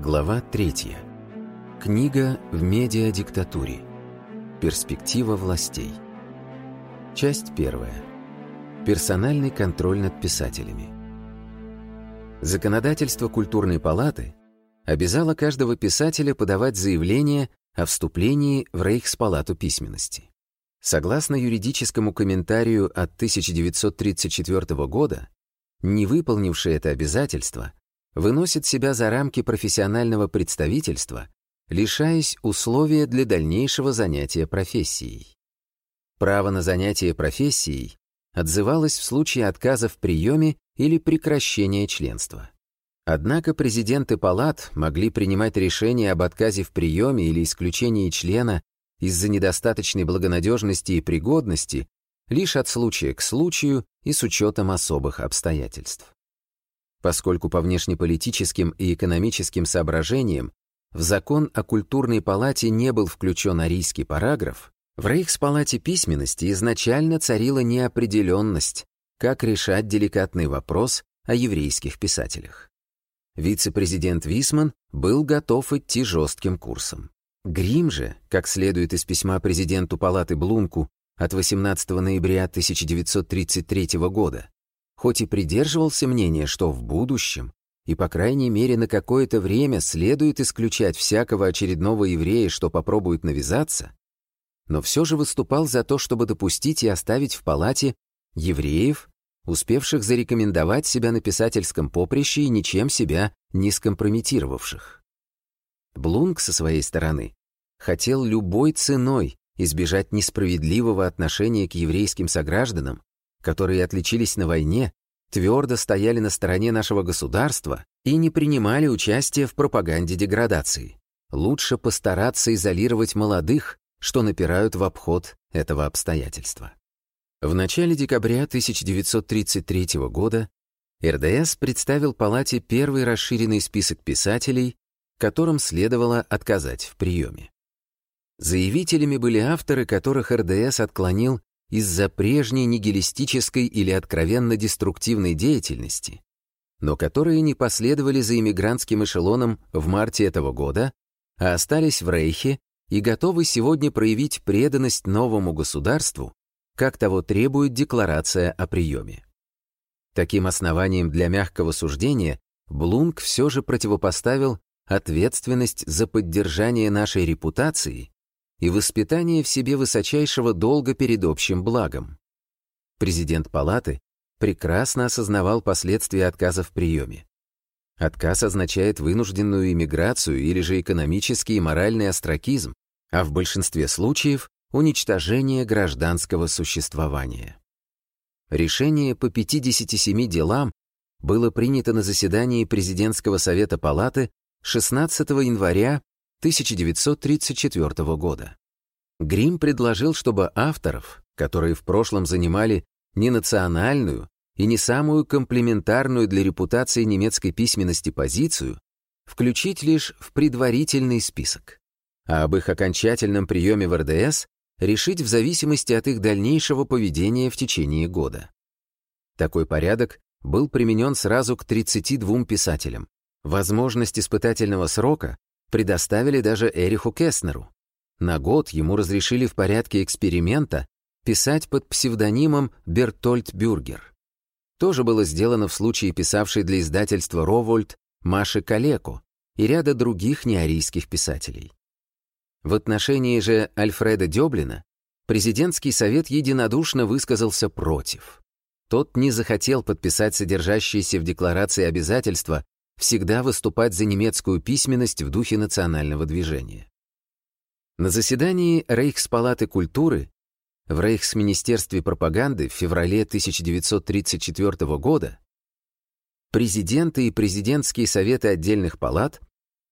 Глава 3. Книга в медиадиктатуре. Перспектива властей. Часть 1. Персональный контроль над писателями. Законодательство культурной палаты обязало каждого писателя подавать заявление о вступлении в Рейхспалату письменности. Согласно юридическому комментарию от 1934 года, не выполнивший это обязательство выносит себя за рамки профессионального представительства, лишаясь условия для дальнейшего занятия профессией. Право на занятие профессией отзывалось в случае отказа в приеме или прекращения членства. Однако президенты палат могли принимать решение об отказе в приеме или исключении члена из-за недостаточной благонадежности и пригодности лишь от случая к случаю и с учетом особых обстоятельств. Поскольку по внешнеполитическим и экономическим соображениям в закон о культурной палате не был включен арийский параграф, в Рейхспалате письменности изначально царила неопределенность, как решать деликатный вопрос о еврейских писателях. Вице-президент Висман был готов идти жестким курсом. Грим же, как следует из письма президенту палаты Блунку от 18 ноября 1933 года, хоть и придерживался мнения, что в будущем и, по крайней мере, на какое-то время следует исключать всякого очередного еврея, что попробует навязаться, но все же выступал за то, чтобы допустить и оставить в палате евреев, успевших зарекомендовать себя на писательском поприще и ничем себя не скомпрометировавших. Блунк со своей стороны хотел любой ценой избежать несправедливого отношения к еврейским согражданам которые отличились на войне, твердо стояли на стороне нашего государства и не принимали участия в пропаганде деградации. Лучше постараться изолировать молодых, что напирают в обход этого обстоятельства. В начале декабря 1933 года РДС представил Палате первый расширенный список писателей, которым следовало отказать в приеме. Заявителями были авторы, которых РДС отклонил из-за прежней нигилистической или откровенно деструктивной деятельности, но которые не последовали за иммигрантским эшелоном в марте этого года, а остались в Рейхе и готовы сегодня проявить преданность новому государству, как того требует декларация о приеме. Таким основанием для мягкого суждения Блунк все же противопоставил ответственность за поддержание нашей репутации и воспитание в себе высочайшего долга перед общим благом. Президент палаты прекрасно осознавал последствия отказа в приеме. Отказ означает вынужденную иммиграцию или же экономический и моральный остракизм, а в большинстве случаев – уничтожение гражданского существования. Решение по 57 делам было принято на заседании Президентского совета палаты 16 января 1934 года. Грим предложил, чтобы авторов, которые в прошлом занимали не национальную и не самую комплементарную для репутации немецкой письменности позицию, включить лишь в предварительный список, а об их окончательном приеме в РДС решить в зависимости от их дальнейшего поведения в течение года. Такой порядок был применен сразу к 32 писателям. Возможность испытательного срока предоставили даже Эриху Кеснеру. На год ему разрешили в порядке эксперимента писать под псевдонимом Бертольд Бюргер. То же было сделано в случае писавшей для издательства «Ровольд» Маши Калеко и ряда других неарийских писателей. В отношении же Альфреда Дёблина президентский совет единодушно высказался против. Тот не захотел подписать содержащиеся в декларации обязательства всегда выступать за немецкую письменность в духе национального движения. На заседании Рейхспалаты культуры в Рейхсминистерстве пропаганды в феврале 1934 года президенты и президентские советы отдельных палат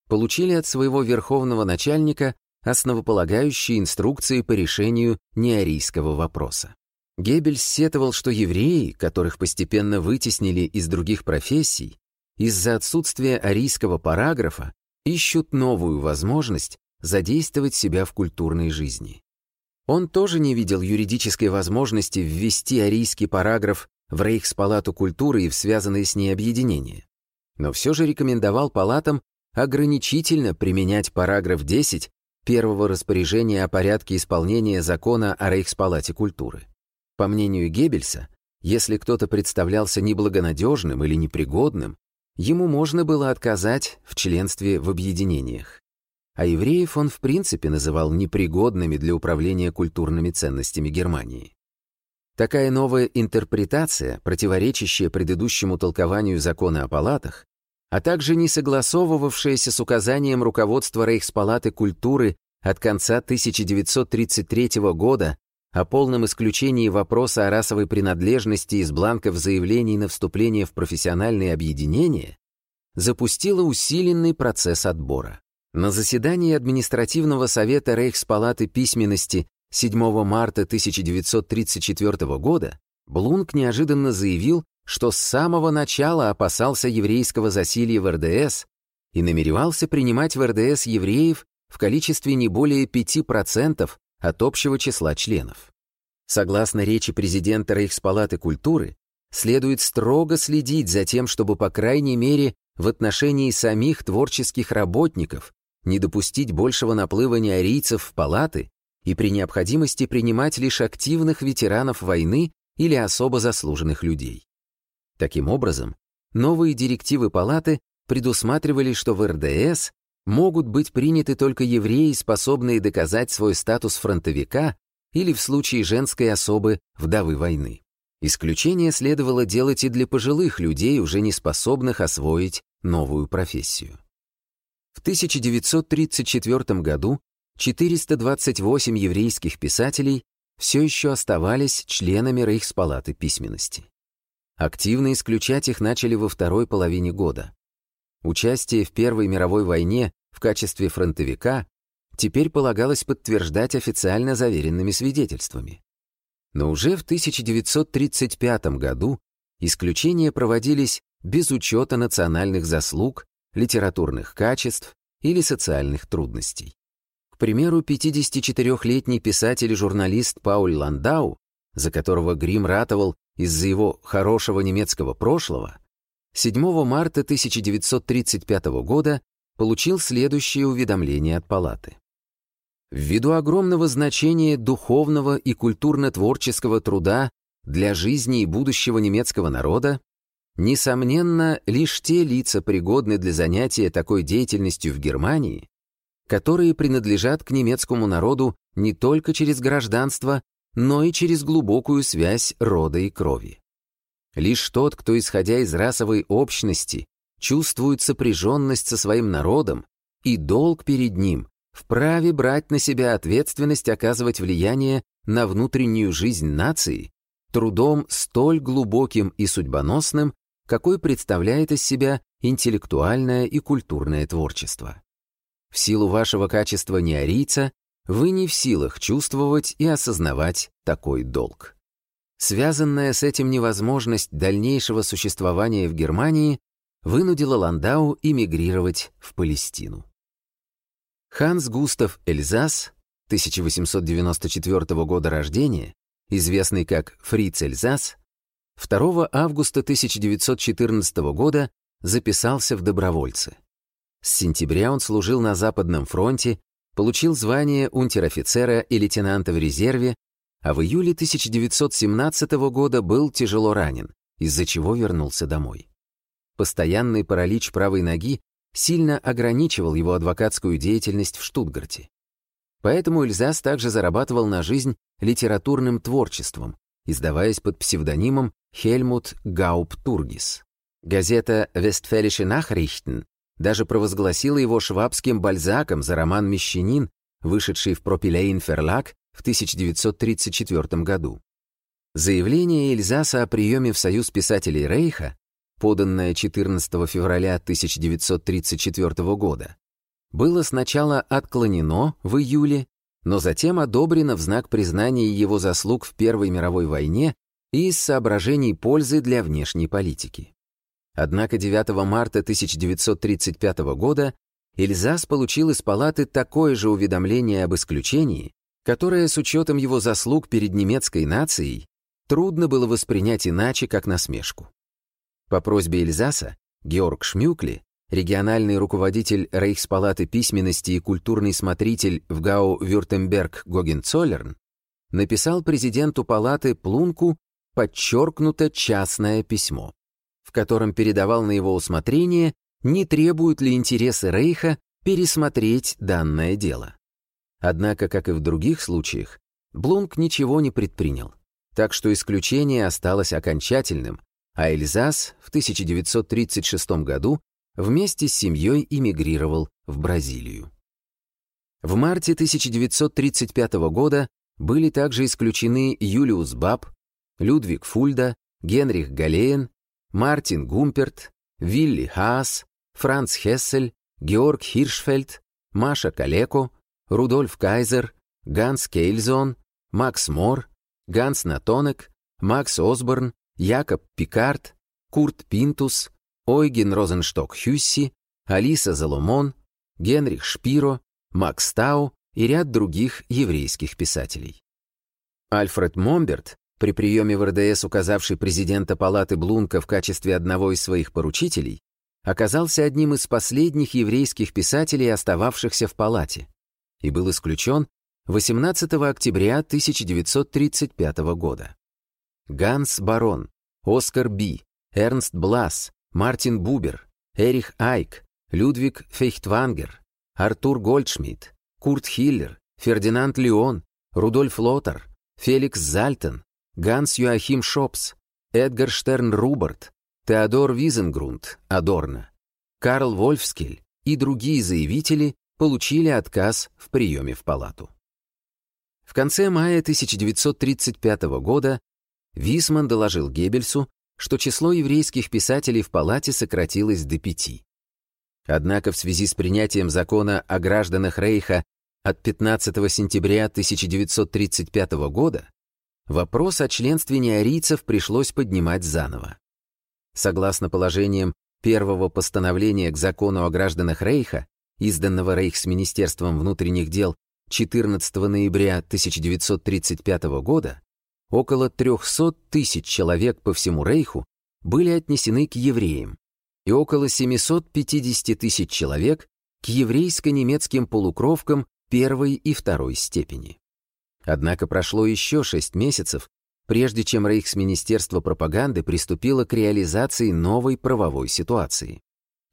получили от своего верховного начальника основополагающие инструкции по решению неарийского вопроса. Геббельс сетовал, что евреи, которых постепенно вытеснили из других профессий, из-за отсутствия арийского параграфа ищут новую возможность задействовать себя в культурной жизни. Он тоже не видел юридической возможности ввести арийский параграф в Рейхспалату культуры и в связанные с ней объединения, но все же рекомендовал палатам ограничительно применять параграф 10 первого распоряжения о порядке исполнения закона о Рейхспалате культуры. По мнению Геббельса, если кто-то представлялся неблагонадежным или непригодным, ему можно было отказать в членстве в объединениях. А евреев он в принципе называл непригодными для управления культурными ценностями Германии. Такая новая интерпретация, противоречащая предыдущему толкованию закона о палатах, а также не согласовывавшаяся с указанием руководства Рейхспалаты культуры от конца 1933 года о полном исключении вопроса о расовой принадлежности из бланков заявлений на вступление в профессиональные объединения, запустила усиленный процесс отбора. На заседании административного совета Рейхспалаты письменности 7 марта 1934 года Блунк неожиданно заявил, что с самого начала опасался еврейского засилья в РДС и намеревался принимать в РДС евреев в количестве не более 5% от общего числа членов. Согласно речи президента Рейхспалаты культуры, следует строго следить за тем, чтобы, по крайней мере, в отношении самих творческих работников не допустить большего наплыва неарийцев в палаты и при необходимости принимать лишь активных ветеранов войны или особо заслуженных людей. Таким образом, новые директивы палаты предусматривали, что в РДС могут быть приняты только евреи, способные доказать свой статус фронтовика или в случае женской особы вдовы войны. Исключение следовало делать и для пожилых людей, уже не способных освоить новую профессию. В 1934 году 428 еврейских писателей все еще оставались членами Рейхспалаты письменности. Активно исключать их начали во второй половине года. Участие в Первой мировой войне в качестве фронтовика теперь полагалось подтверждать официально заверенными свидетельствами. Но уже в 1935 году исключения проводились без учета национальных заслуг, литературных качеств или социальных трудностей. К примеру, 54-летний писатель и журналист Пауль Ландау, за которого Грим ратовал из-за его хорошего немецкого прошлого, 7 марта 1935 года получил следующее уведомление от палаты. Ввиду огромного значения духовного и культурно-творческого труда для жизни и будущего немецкого народа, несомненно, лишь те лица пригодны для занятия такой деятельностью в Германии, которые принадлежат к немецкому народу не только через гражданство, но и через глубокую связь рода и крови. Лишь тот, кто, исходя из расовой общности, чувствует сопряженность со своим народом и долг перед ним, вправе брать на себя ответственность оказывать влияние на внутреннюю жизнь нации трудом столь глубоким и судьбоносным, какой представляет из себя интеллектуальное и культурное творчество. В силу вашего качества неарийца вы не в силах чувствовать и осознавать такой долг. Связанная с этим невозможность дальнейшего существования в Германии вынудила Ландау эмигрировать в Палестину. Ханс Густав Эльзас, 1894 года рождения, известный как Фриц Эльзас, 2 августа 1914 года записался в добровольцы. С сентября он служил на Западном фронте получил звание унтер-офицера и лейтенанта в резерве, а в июле 1917 года был тяжело ранен, из-за чего вернулся домой. Постоянный паралич правой ноги сильно ограничивал его адвокатскую деятельность в Штутгарте. Поэтому Эльзас также зарабатывал на жизнь литературным творчеством, издаваясь под псевдонимом Хельмут Гауптургис. Газета «Вестфällische Nachrichten» даже провозгласила его швабским бальзаком за роман «Мещанин», вышедший в Пропилейн Ферлак в 1934 году. Заявление Эльзаса о приеме в Союз писателей Рейха, поданное 14 февраля 1934 года, было сначала отклонено в июле, но затем одобрено в знак признания его заслуг в Первой мировой войне и из соображений пользы для внешней политики. Однако 9 марта 1935 года Эльзас получил из палаты такое же уведомление об исключении, которое с учетом его заслуг перед немецкой нацией трудно было воспринять иначе, как насмешку. По просьбе Эльзаса Георг Шмюкли, региональный руководитель Рейхспалаты письменности и культурный смотритель в Гау Вюртемберг Гогенцоллерн, написал президенту палаты Плунку подчеркнуто частное письмо, в котором передавал на его усмотрение, не требуют ли интересы Рейха пересмотреть данное дело. Однако, как и в других случаях, Блунк ничего не предпринял, так что исключение осталось окончательным, а Эльзас в 1936 году вместе с семьей эмигрировал в Бразилию. В марте 1935 года были также исключены Юлиус Баб, Людвиг Фульда, Генрих Галеен, Мартин Гумперт, Вилли Хаас, Франц Хессель, Георг Хиршфельд, Маша Калеко, Рудольф Кайзер, Ганс Кейльзон, Макс Мор, Ганс Натонек, Макс Осборн, Якоб Пикард, Курт Пинтус, Ойген Розеншток Хюсси, Алиса Заломон, Генрих Шпиро, Макс Тау и ряд других еврейских писателей. Альфред Момберт, при приеме в РДС указавший президента палаты Блунка в качестве одного из своих поручителей, оказался одним из последних еврейских писателей, остававшихся в палате, и был исключен 18 октября 1935 года. Ганс Барон, Оскар Би, Эрнст Блас, Мартин Бубер, Эрих Айк, Людвиг Фейхтвангер, Артур Гольдшмидт, Курт Хиллер, Фердинанд Леон, Рудольф Лотер, Феликс Зальтен, Ганс Иоахим Шопс, Эдгар Штерн Руберт, Теодор Визенгрунд, Адорно, Карл Вольфскель и другие заявители получили отказ в приеме в палату. В конце мая 1935 года Висман доложил Геббельсу, что число еврейских писателей в палате сократилось до пяти. Однако в связи с принятием закона о гражданах Рейха от 15 сентября 1935 года вопрос о членстве неарийцев пришлось поднимать заново. Согласно положениям первого постановления к закону о гражданах Рейха, изданного Рейхсминистерством внутренних дел 14 ноября 1935 года, около 300 тысяч человек по всему Рейху были отнесены к евреям, и около 750 тысяч человек к еврейско-немецким полукровкам первой и второй степени. Однако прошло еще шесть месяцев, прежде чем Рейхсминистерство пропаганды приступило к реализации новой правовой ситуации.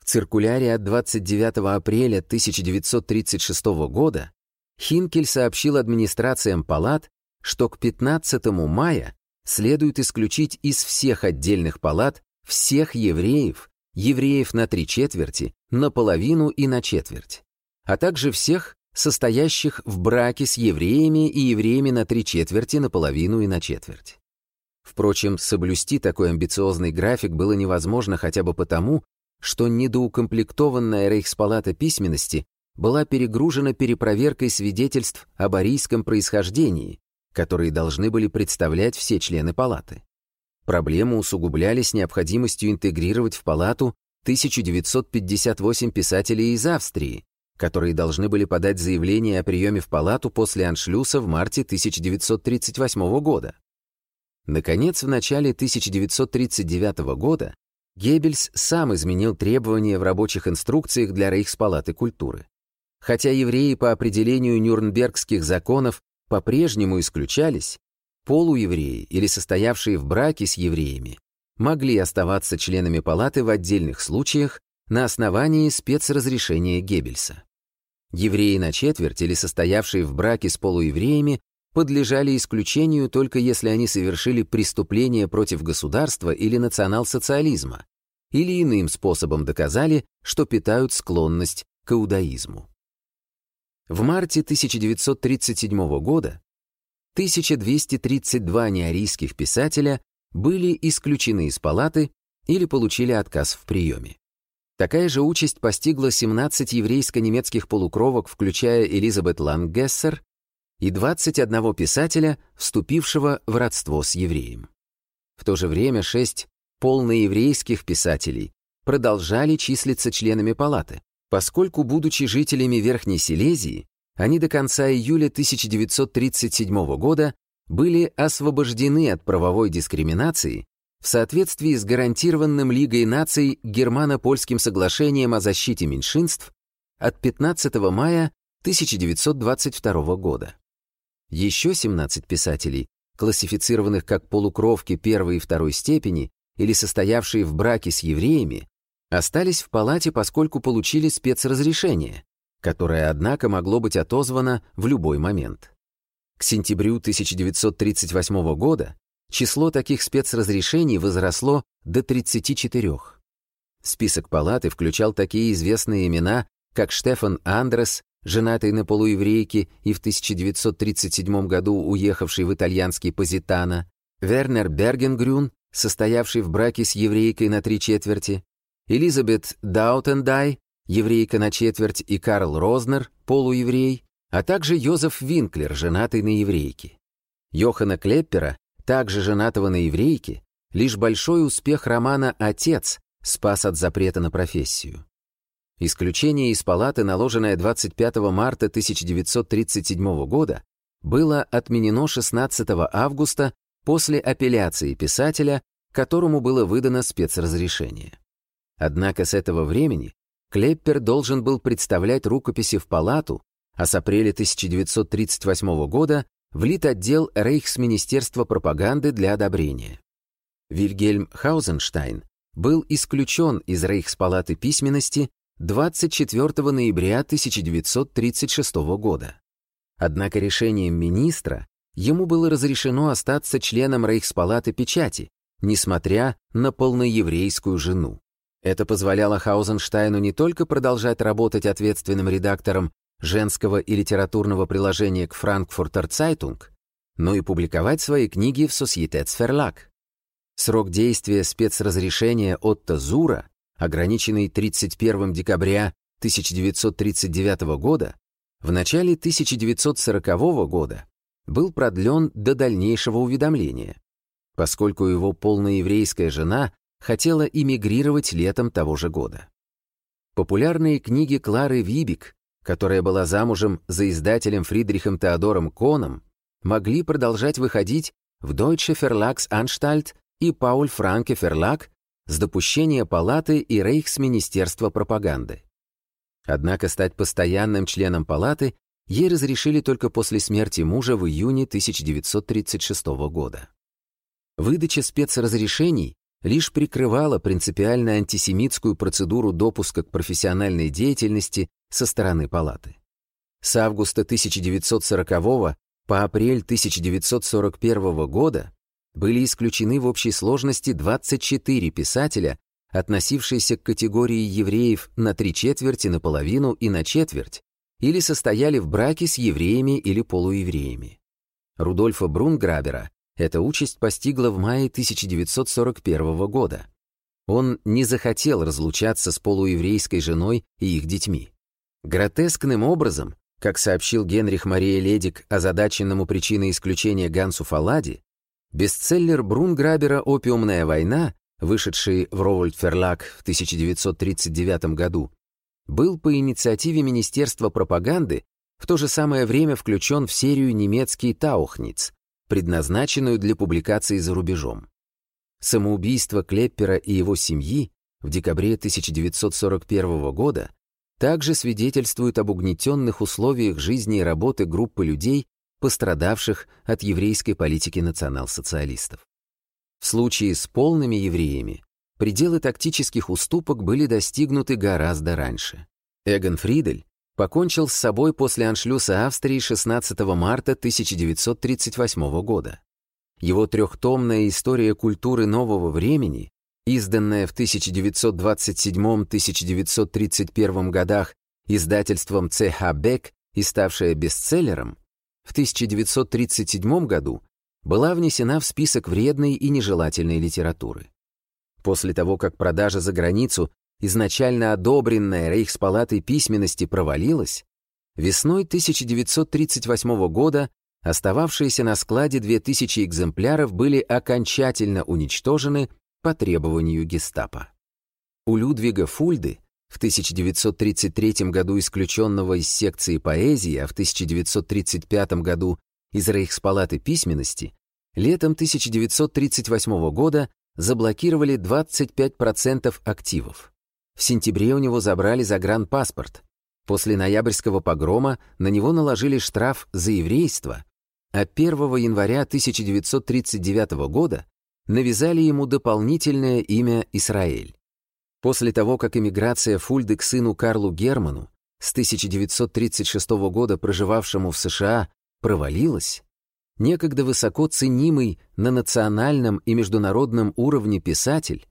В циркуляре от 29 апреля 1936 года Хинкель сообщил администрациям палат, что к 15 мая следует исключить из всех отдельных палат всех евреев, евреев на три четверти, наполовину и на четверть, а также всех, состоящих в браке с евреями и евреями на три четверти, наполовину и на четверть. Впрочем, соблюсти такой амбициозный график было невозможно хотя бы потому, что недоукомплектованная Рейхспалата письменности была перегружена перепроверкой свидетельств об арийском происхождении, которые должны были представлять все члены палаты. Проблемы усугублялись необходимостью интегрировать в палату 1958 писателей из Австрии, которые должны были подать заявление о приеме в палату после аншлюса в марте 1938 года. Наконец, в начале 1939 года Геббельс сам изменил требования в рабочих инструкциях для Рейхспалаты культуры. Хотя евреи по определению нюрнбергских законов по-прежнему исключались, полуевреи или состоявшие в браке с евреями могли оставаться членами палаты в отдельных случаях на основании спецразрешения Геббельса. Евреи на четверть или состоявшие в браке с полуевреями подлежали исключению только если они совершили преступление против государства или национал-социализма, или иным способом доказали, что питают склонность к иудаизму. В марте 1937 года 1232 неарийских писателя были исключены из палаты или получили отказ в приеме. Такая же участь постигла 17 еврейско-немецких полукровок, включая Элизабет Лангессер, и 21 писателя, вступившего в родство с евреем. В то же время шесть полноеврейских писателей продолжали числиться членами палаты, поскольку, будучи жителями Верхней Силезии, они до конца июля 1937 года были освобождены от правовой дискриминации в соответствии с гарантированным Лигой наций Германо-Польским соглашением о защите меньшинств от 15 мая 1922 года. Еще 17 писателей, классифицированных как полукровки первой и второй степени или состоявшие в браке с евреями, остались в палате, поскольку получили спецразрешение, которое, однако, могло быть отозвано в любой момент. К сентябрю 1938 года число таких спецразрешений возросло до 34. Список палаты включал такие известные имена, как Штефан Андрес, женатый на полуеврейке и в 1937 году уехавший в итальянский Позитано, Вернер Бергенгрюн, состоявший в браке с еврейкой на три четверти, Элизабет Даутендай, еврейка на четверть, и Карл Рознер, полуеврей, а также Йозеф Винклер, женатый на еврейке. Йохана Клеппера, также женатого на еврейке, лишь большой успех романа «Отец» спас от запрета на профессию. Исключение из палаты, наложенное 25 марта 1937 года, было отменено 16 августа после апелляции писателя, которому было выдано спецразрешение. Однако с этого времени Клеппер должен был представлять рукописи в палату, а с апреля 1938 года в Литотдел Рейхсминистерства пропаганды для одобрения. Вильгельм Хаузенштайн был исключен из Рейхспалаты письменности 24 ноября 1936 года. Однако решением министра ему было разрешено остаться членом Рейхспалаты печати, несмотря на полноеврейскую жену. Это позволяло Хаузенштайну не только продолжать работать ответственным редактором женского и литературного приложения к Frankfurter Zeitung, но и публиковать свои книги в Societätsverlag. Срок действия спецразрешения Отто Зура, ограниченный 31 декабря 1939 года, в начале 1940 года был продлен до дальнейшего уведомления, поскольку его полноеврейская жена хотела эмигрировать летом того же года. Популярные книги Клары Вибик, которая была замужем за издателем Фридрихом Теодором Коном, могли продолжать выходить в Deutsche Verlagsanstalt и Paul Franke Verlag с допущения Палаты и Рейхсминистерства пропаганды. Однако стать постоянным членом Палаты ей разрешили только после смерти мужа в июне 1936 года. Выдача спецразрешений лишь прикрывала принципиально антисемитскую процедуру допуска к профессиональной деятельности со стороны палаты. С августа 1940 по апрель 1941 года были исключены в общей сложности 24 писателя, относившиеся к категории евреев на три четверти, наполовину и на четверть, или состояли в браке с евреями или полуевреями. Рудольфа Брунграбера эта участь постигла в мае 1941 года. Он не захотел разлучаться с полуеврейской женой и их детьми. Гротескным образом, как сообщил Генрих Мария Ледик озадаченному причиной исключения Гансу Фалади, бестселлер Брунграбера «Опиумная война», вышедший в Ровольд Ферлак в 1939 году, был по инициативе Министерства пропаганды в то же самое время включен в серию немецкий «Таухниц», предназначенную для публикации за рубежом. Самоубийство Клеппера и его семьи в декабре 1941 года также свидетельствует об угнетенных условиях жизни и работы группы людей, пострадавших от еврейской политики национал-социалистов. В случае с полными евреями пределы тактических уступок были достигнуты гораздо раньше. Эгон Фридель покончил с собой после аншлюса Австрии 16 марта 1938 года. Его трехтомная история культуры нового времени, изданная в 1927-1931 годах издательством ЦХ Бек и ставшая бестселлером, в 1937 году была внесена в список вредной и нежелательной литературы. После того, как продажа за границу изначально одобренная Рейхспалатой письменности провалилась, весной 1938 года остававшиеся на складе 2000 экземпляров были окончательно уничтожены по требованию гестапо. У Людвига Фульды, в 1933 году исключенного из секции поэзии, а в 1935 году из Рейхспалаты письменности, летом 1938 года заблокировали 25% активов. В сентябре у него забрали загранпаспорт. После ноябрьского погрома на него наложили штраф за еврейство, а 1 января 1939 года навязали ему дополнительное имя Израиль. После того, как эмиграция Фульды к сыну Карлу Герману, с 1936 года проживавшему в США, провалилась, некогда высоко ценимый на национальном и международном уровне писатель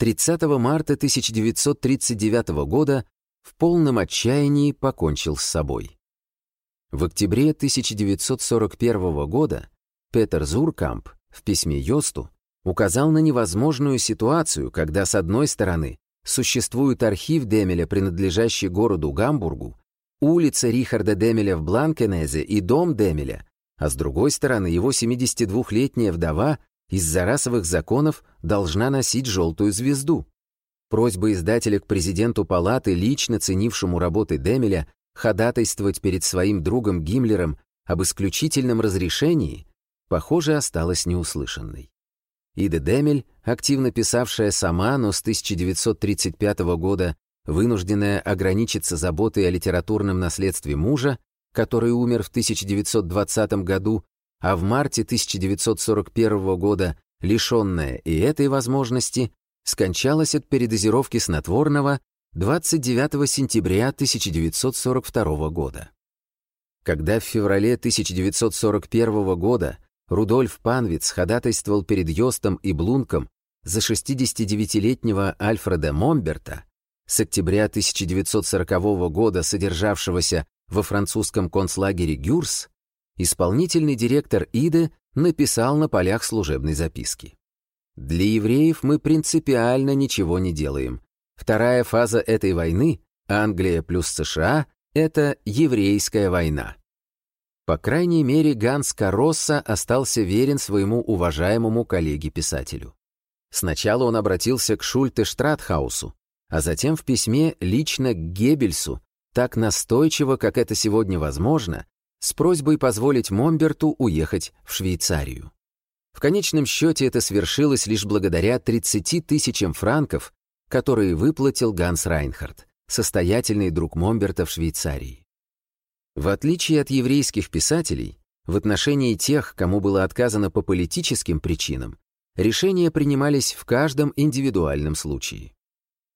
30 марта 1939 года в полном отчаянии покончил с собой. В октябре 1941 года Петер Зуркамп в письме Йосту указал на невозможную ситуацию, когда с одной стороны существует архив Демеля, принадлежащий городу Гамбургу, улица Рихарда Демеля в Бланкенезе и дом Демеля, а с другой стороны его 72-летняя вдова из-за расовых законов должна носить желтую звезду. Просьба издателя к президенту палаты, лично ценившему работы Демеля, ходатайствовать перед своим другом Гиммлером об исключительном разрешении, похоже, осталась неуслышанной. Ида Демель, активно писавшая сама, но с 1935 года вынужденная ограничиться заботой о литературном наследстве мужа, который умер в 1920 году, а в марте 1941 года, лишенная и этой возможности, скончалась от передозировки снотворного 29 сентября 1942 года. Когда в феврале 1941 года Рудольф Панвиц ходатайствовал перед Йостом и Блунком за 69-летнего Альфреда Момберта, с октября 1940 года содержавшегося во французском концлагере Гюрс, исполнительный директор ИДы написал на полях служебной записки. Для евреев мы принципиально ничего не делаем. Вторая фаза этой войны, Англия плюс США, это еврейская война. По крайней мере, Ганс Каросса остался верен своему уважаемому коллеге-писателю. Сначала он обратился к Шульте Штратхаусу, а затем в письме лично к Геббельсу, так настойчиво, как это сегодня возможно, с просьбой позволить Момберту уехать в Швейцарию. В конечном счете это свершилось лишь благодаря 30 тысячам франков, которые выплатил Ганс Райнхард, состоятельный друг Момберта в Швейцарии. В отличие от еврейских писателей, в отношении тех, кому было отказано по политическим причинам, решения принимались в каждом индивидуальном случае.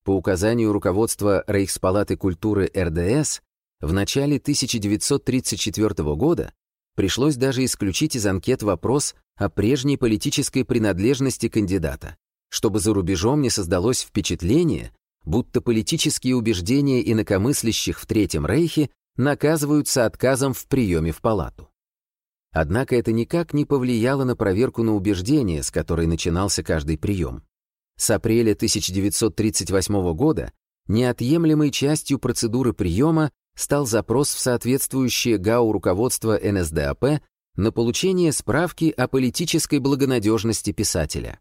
По указанию руководства Рейхспалаты культуры РДС, в начале 1934 года пришлось даже исключить из анкет вопрос о прежней политической принадлежности кандидата, чтобы за рубежом не создалось впечатление, будто политические убеждения инакомыслящих в Третьем Рейхе наказываются отказом в приеме в палату. Однако это никак не повлияло на проверку на убеждения, с которой начинался каждый прием. С апреля 1938 года неотъемлемой частью процедуры приема стал запрос в соответствующее ГАУ руководство НСДАП на получение справки о политической благонадежности писателя.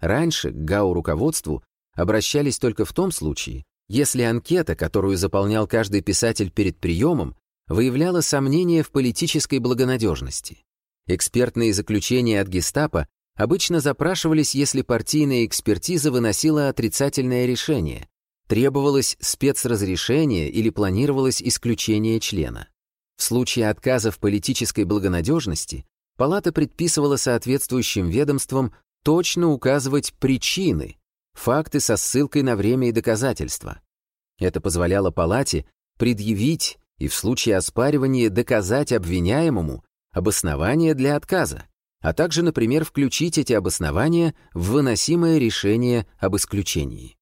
Раньше к ГАУ руководству обращались только в том случае, если анкета, которую заполнял каждый писатель перед приемом, выявляла сомнения в политической благонадежности. Экспертные заключения от гестапо обычно запрашивались, если партийная экспертиза выносила отрицательное решение, требовалось спецразрешение или планировалось исключение члена. В случае отказа в политической благонадежности палата предписывала соответствующим ведомствам точно указывать причины, факты со ссылкой на время и доказательства. Это позволяло палате предъявить и в случае оспаривания доказать обвиняемому обоснование для отказа, а также, например, включить эти обоснования в выносимое решение об исключении.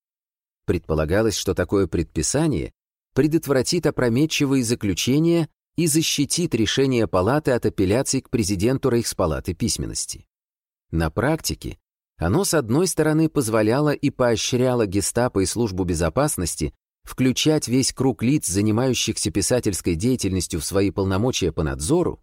Предполагалось, что такое предписание предотвратит опрометчивые заключения и защитит решение палаты от апелляций к президенту Рейхспалаты письменности. На практике оно, с одной стороны, позволяло и поощряло гестапо и службу безопасности включать весь круг лиц, занимающихся писательской деятельностью в свои полномочия по надзору,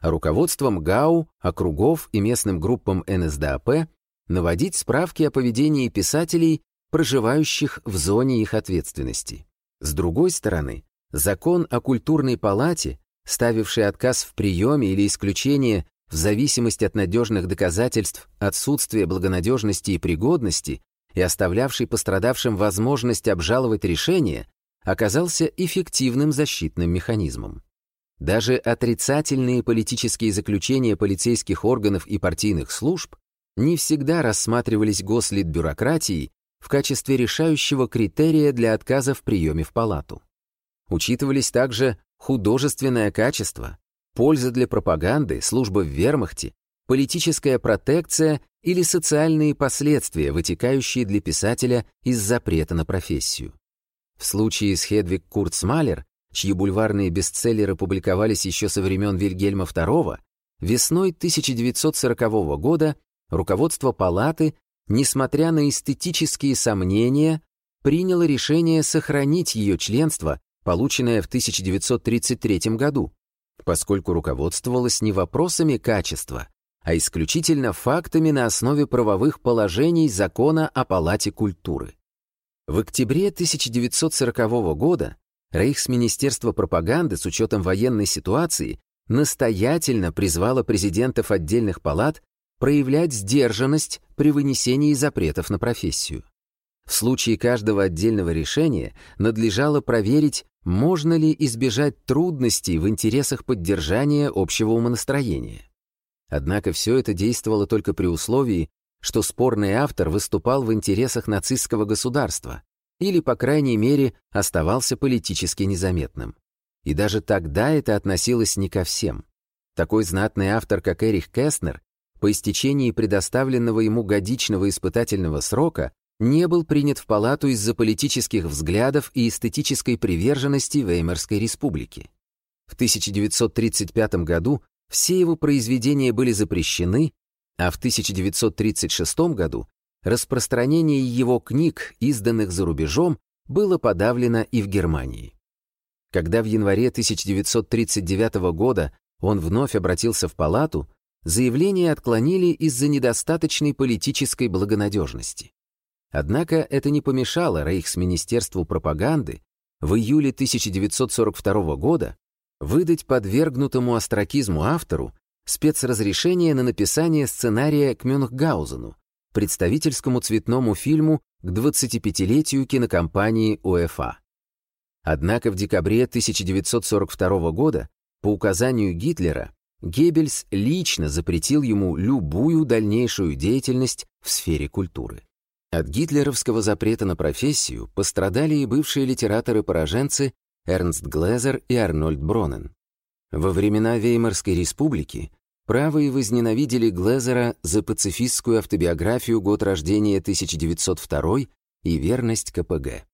а руководством ГАУ, округов и местным группам НСДАП наводить справки о поведении писателей проживающих в зоне их ответственности. С другой стороны, закон о культурной палате, ставивший отказ в приеме или исключение в зависимости от надежных доказательств отсутствия благонадежности и пригодности и оставлявший пострадавшим возможность обжаловать решение, оказался эффективным защитным механизмом. Даже отрицательные политические заключения полицейских органов и партийных служб не всегда рассматривались гослитбюрократией в качестве решающего критерия для отказа в приеме в палату. Учитывались также художественное качество, польза для пропаганды, служба в вермахте, политическая протекция или социальные последствия, вытекающие для писателя из запрета на профессию. В случае с Хедвиг Курцмалер, чьи бульварные бестселлеры публиковались еще со времен Вильгельма II, весной 1940 года руководство палаты, несмотря на эстетические сомнения, приняло решение сохранить ее членство, полученное в 1933 году, поскольку руководствовалось не вопросами качества, а исключительно фактами на основе правовых положений закона о Палате культуры. В октябре 1940 года Рейхсминистерство пропаганды с учетом военной ситуации настоятельно призвало президентов отдельных палат проявлять сдержанность при вынесении запретов на профессию. В случае каждого отдельного решения надлежало проверить, можно ли избежать трудностей в интересах поддержания общего умонастроения. Однако все это действовало только при условии, что спорный автор выступал в интересах нацистского государства или, по крайней мере, оставался политически незаметным. И даже тогда это относилось не ко всем. Такой знатный автор, как Эрих Кестнер, по истечении предоставленного ему годичного испытательного срока не был принят в палату из-за политических взглядов и эстетической приверженности Веймарской республики. В 1935 году все его произведения были запрещены, а в 1936 году распространение его книг, изданных за рубежом, было подавлено и в Германии. Когда в январе 1939 года он вновь обратился в палату, заявление отклонили из-за недостаточной политической благонадежности. Однако это не помешало Рейхсминистерству пропаганды в июле 1942 года выдать подвергнутому астракизму автору спецразрешение на написание сценария к Мюнхгаузену, представительскому цветному фильму к 25-летию кинокомпании УЭФА. Однако в декабре 1942 года по указанию Гитлера Геббельс лично запретил ему любую дальнейшую деятельность в сфере культуры. От гитлеровского запрета на профессию пострадали и бывшие литераторы-пораженцы Эрнст Глезер и Арнольд Бронен. Во времена Веймарской республики правые возненавидели Глезера за пацифистскую автобиографию «Год рождения 1902» и «Верность КПГ».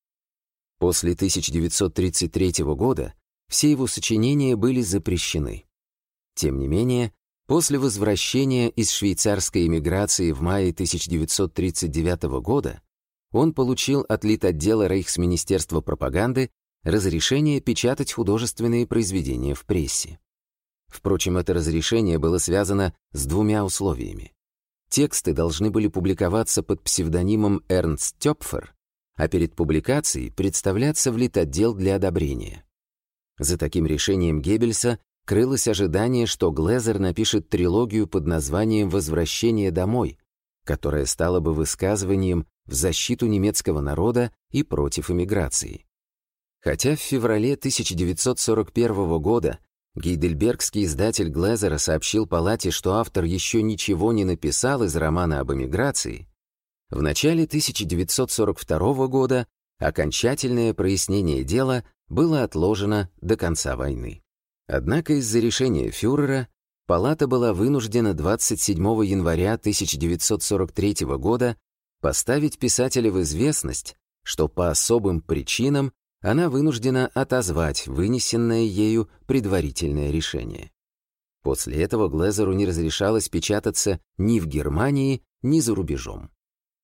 После 1933 года все его сочинения были запрещены. Тем не менее, После возвращения из швейцарской эмиграции в мае 1939 года он получил от Литотдела Рейхсминистерства пропаганды разрешение печатать художественные произведения в прессе. Впрочем, это разрешение было связано с двумя условиями. Тексты должны были публиковаться под псевдонимом Эрнст Тёпфер, а перед публикацией представляться в Литотдел для одобрения. За таким решением Геббельса крылось ожидание, что Глезер напишет трилогию под названием «Возвращение домой», которая стала бы высказыванием в защиту немецкого народа и против эмиграции. Хотя в феврале 1941 года гейдельбергский издатель Глезера сообщил палате, что автор еще ничего не написал из романа об эмиграции, в начале 1942 года окончательное прояснение дела было отложено до конца войны. Однако из-за решения фюрера палата была вынуждена 27 января 1943 года поставить писателя в известность, что по особым причинам она вынуждена отозвать вынесенное ею предварительное решение. После этого Глезеру не разрешалось печататься ни в Германии, ни за рубежом.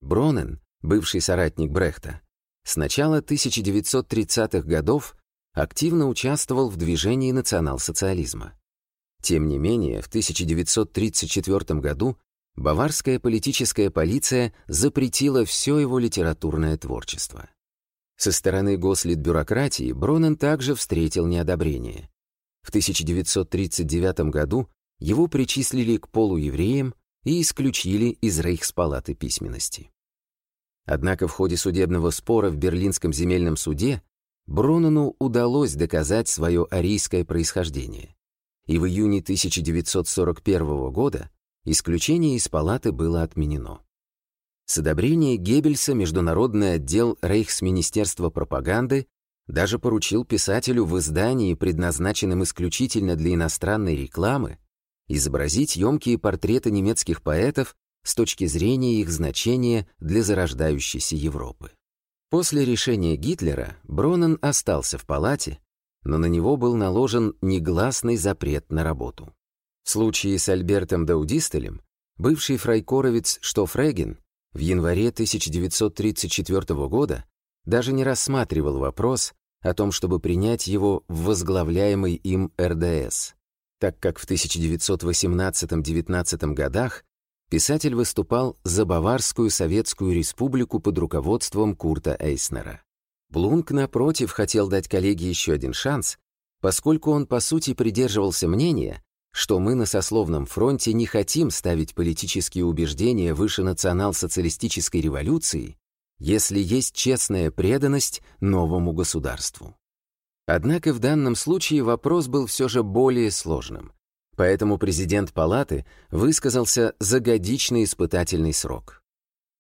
Бронен, бывший соратник Брехта, с начала 1930-х годов активно участвовал в движении национал-социализма. Тем не менее, в 1934 году баварская политическая полиция запретила все его литературное творчество. Со стороны гослитбюрократии Бронен также встретил неодобрение. В 1939 году его причислили к полуевреям и исключили из Рейхспалаты письменности. Однако в ходе судебного спора в Берлинском земельном суде Брунону удалось доказать свое арийское происхождение. И в июне 1941 года исключение из палаты было отменено. С одобрения Геббельса Международный отдел Рейхсминистерства пропаганды даже поручил писателю в издании, предназначенном исключительно для иностранной рекламы, изобразить емкие портреты немецких поэтов с точки зрения их значения для зарождающейся Европы. После решения Гитлера Бронен остался в палате, но на него был наложен негласный запрет на работу. В случае с Альбертом Даудистелем бывший фрайкоровец Штофреген в январе 1934 года даже не рассматривал вопрос о том, чтобы принять его в возглавляемый им РДС, так как в 1918-19 годах писатель выступал за Баварскую Советскую Республику под руководством Курта Эйснера. Блунк, напротив, хотел дать коллеге еще один шанс, поскольку он, по сути, придерживался мнения, что мы на сословном фронте не хотим ставить политические убеждения выше национал-социалистической революции, если есть честная преданность новому государству. Однако в данном случае вопрос был все же более сложным. Поэтому президент палаты высказался за годичный испытательный срок.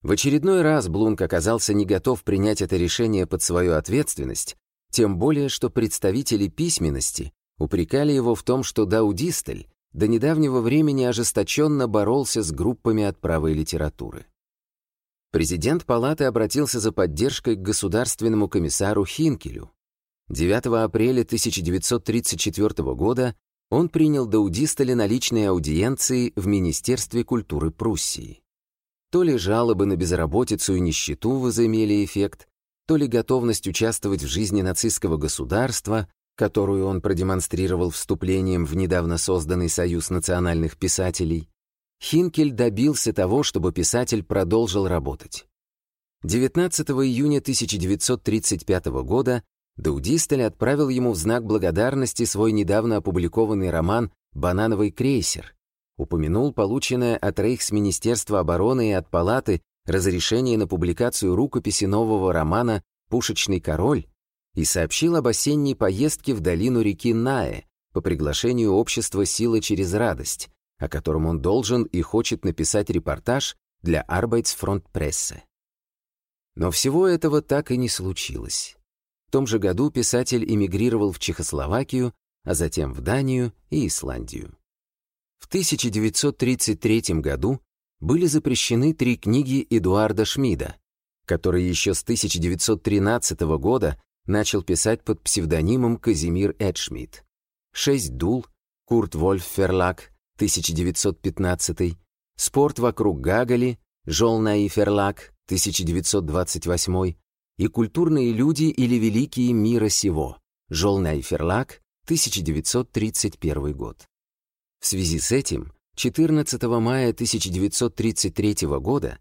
В очередной раз Блунк оказался не готов принять это решение под свою ответственность, тем более что представители письменности упрекали его в том, что Даудистель до недавнего времени ожесточенно боролся с группами от правой литературы. Президент палаты обратился за поддержкой к государственному комиссару Хинкелю. 9 апреля 1934 года он принял Даудистеля на личной аудиенции в Министерстве культуры Пруссии. То ли жалобы на безработицу и нищету возымели эффект, то ли готовность участвовать в жизни нацистского государства, которую он продемонстрировал вступлением в недавно созданный Союз национальных писателей, Хинкель добился того, чтобы писатель продолжил работать. 19 июня 1935 года Даудистель отправил ему в знак благодарности свой недавно опубликованный роман «Банановый крейсер», упомянул полученное от Рейхсминистерства обороны и от Палаты разрешение на публикацию рукописи нового романа «Пушечный король» и сообщил об осенней поездке в долину реки Нае по приглашению общества «Сила через радость», о котором он должен и хочет написать репортаж для Arbeitsfront-прессе. Но всего этого так и не случилось том же году писатель эмигрировал в Чехословакию, а затем в Данию и Исландию. В 1933 году были запрещены три книги Эдуарда Шмида, который еще с 1913 года начал писать под псевдонимом Казимир Эдшмидт. «Шесть дул», Курт Вольф Ферлак, 1915, «Спорт вокруг Гагали», Жолна и Ферлак, 1928, и культурные люди или великие мира сего. Жолнай Ферлак, 1931 год. В связи с этим, 14 мая 1933 года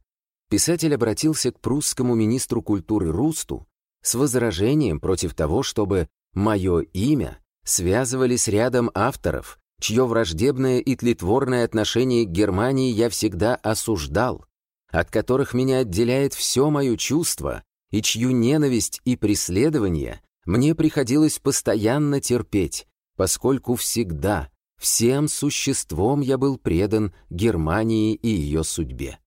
писатель обратился к прусскому министру культуры Русту с возражением против того, чтобы «мое имя» связывали с рядом авторов, чье враждебное и тлетворное отношение к Германии я всегда осуждал, от которых меня отделяет все мое чувство и чью ненависть и преследование мне приходилось постоянно терпеть, поскольку всегда, всем существом я был предан Германии и ее судьбе.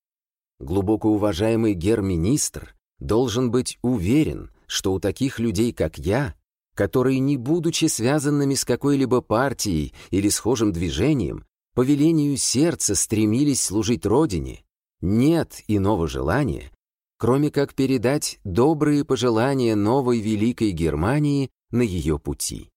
Глубоко уважаемый герминистр должен быть уверен, что у таких людей, как я, которые, не будучи связанными с какой-либо партией или схожим движением, по велению сердца стремились служить Родине, нет иного желания, кроме как передать добрые пожелания новой Великой Германии на ее пути.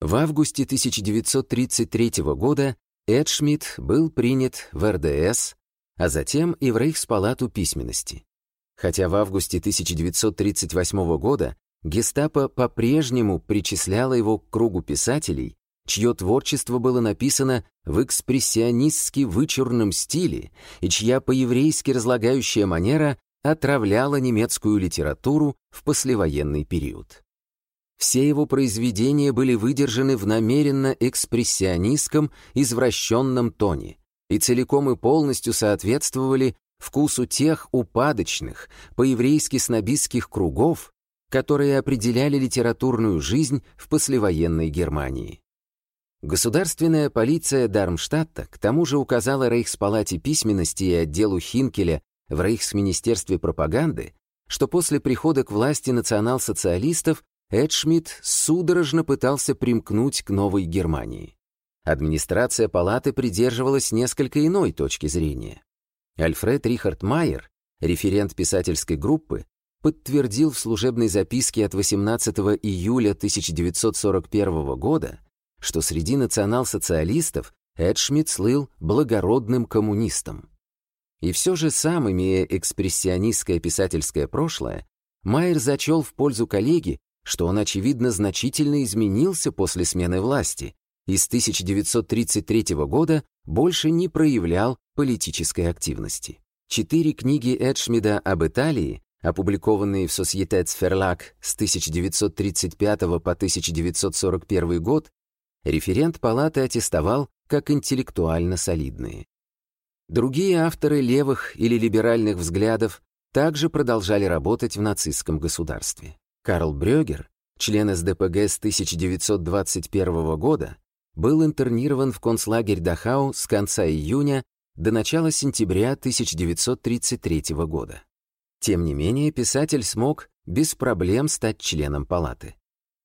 В августе 1933 года Эд Шмидт был принят в РДС, а затем и в Рейхспалату письменности. Хотя в августе 1938 года гестапо по-прежнему причисляло его к кругу писателей, чье творчество было написано в экспрессионистски вычурном стиле и чья по-еврейски разлагающая манера отравляла немецкую литературу в послевоенный период. Все его произведения были выдержаны в намеренно экспрессионистском, извращенном тоне и целиком и полностью соответствовали вкусу тех упадочных, по-еврейски снобистских кругов, которые определяли литературную жизнь в послевоенной Германии. Государственная полиция Дармштадта к тому же указала Рейхспалате письменности и отделу Хинкеля в Рейхсминистерстве пропаганды, что после прихода к власти национал-социалистов Эдшмидт судорожно пытался примкнуть к новой Германии. Администрация палаты придерживалась несколько иной точки зрения. Альфред Рихард Майер, референт писательской группы, подтвердил в служебной записке от 18 июля 1941 года, что среди национал-социалистов Эдшмидт слыл благородным коммунистом. И все же сам, имея экспрессионистское писательское прошлое, Майер зачел в пользу коллеги, что он, очевидно, значительно изменился после смены власти и с 1933 года больше не проявлял политической активности. Четыре книги Эдшмида об Италии, опубликованные в Societats Verlag с 1935 по 1941 год, референт палаты аттестовал как интеллектуально солидные. Другие авторы левых или либеральных взглядов также продолжали работать в нацистском государстве. Карл Брёгер, член СДПГ с 1921 года, был интернирован в концлагерь Дахау с конца июня до начала сентября 1933 года. Тем не менее, писатель смог без проблем стать членом палаты.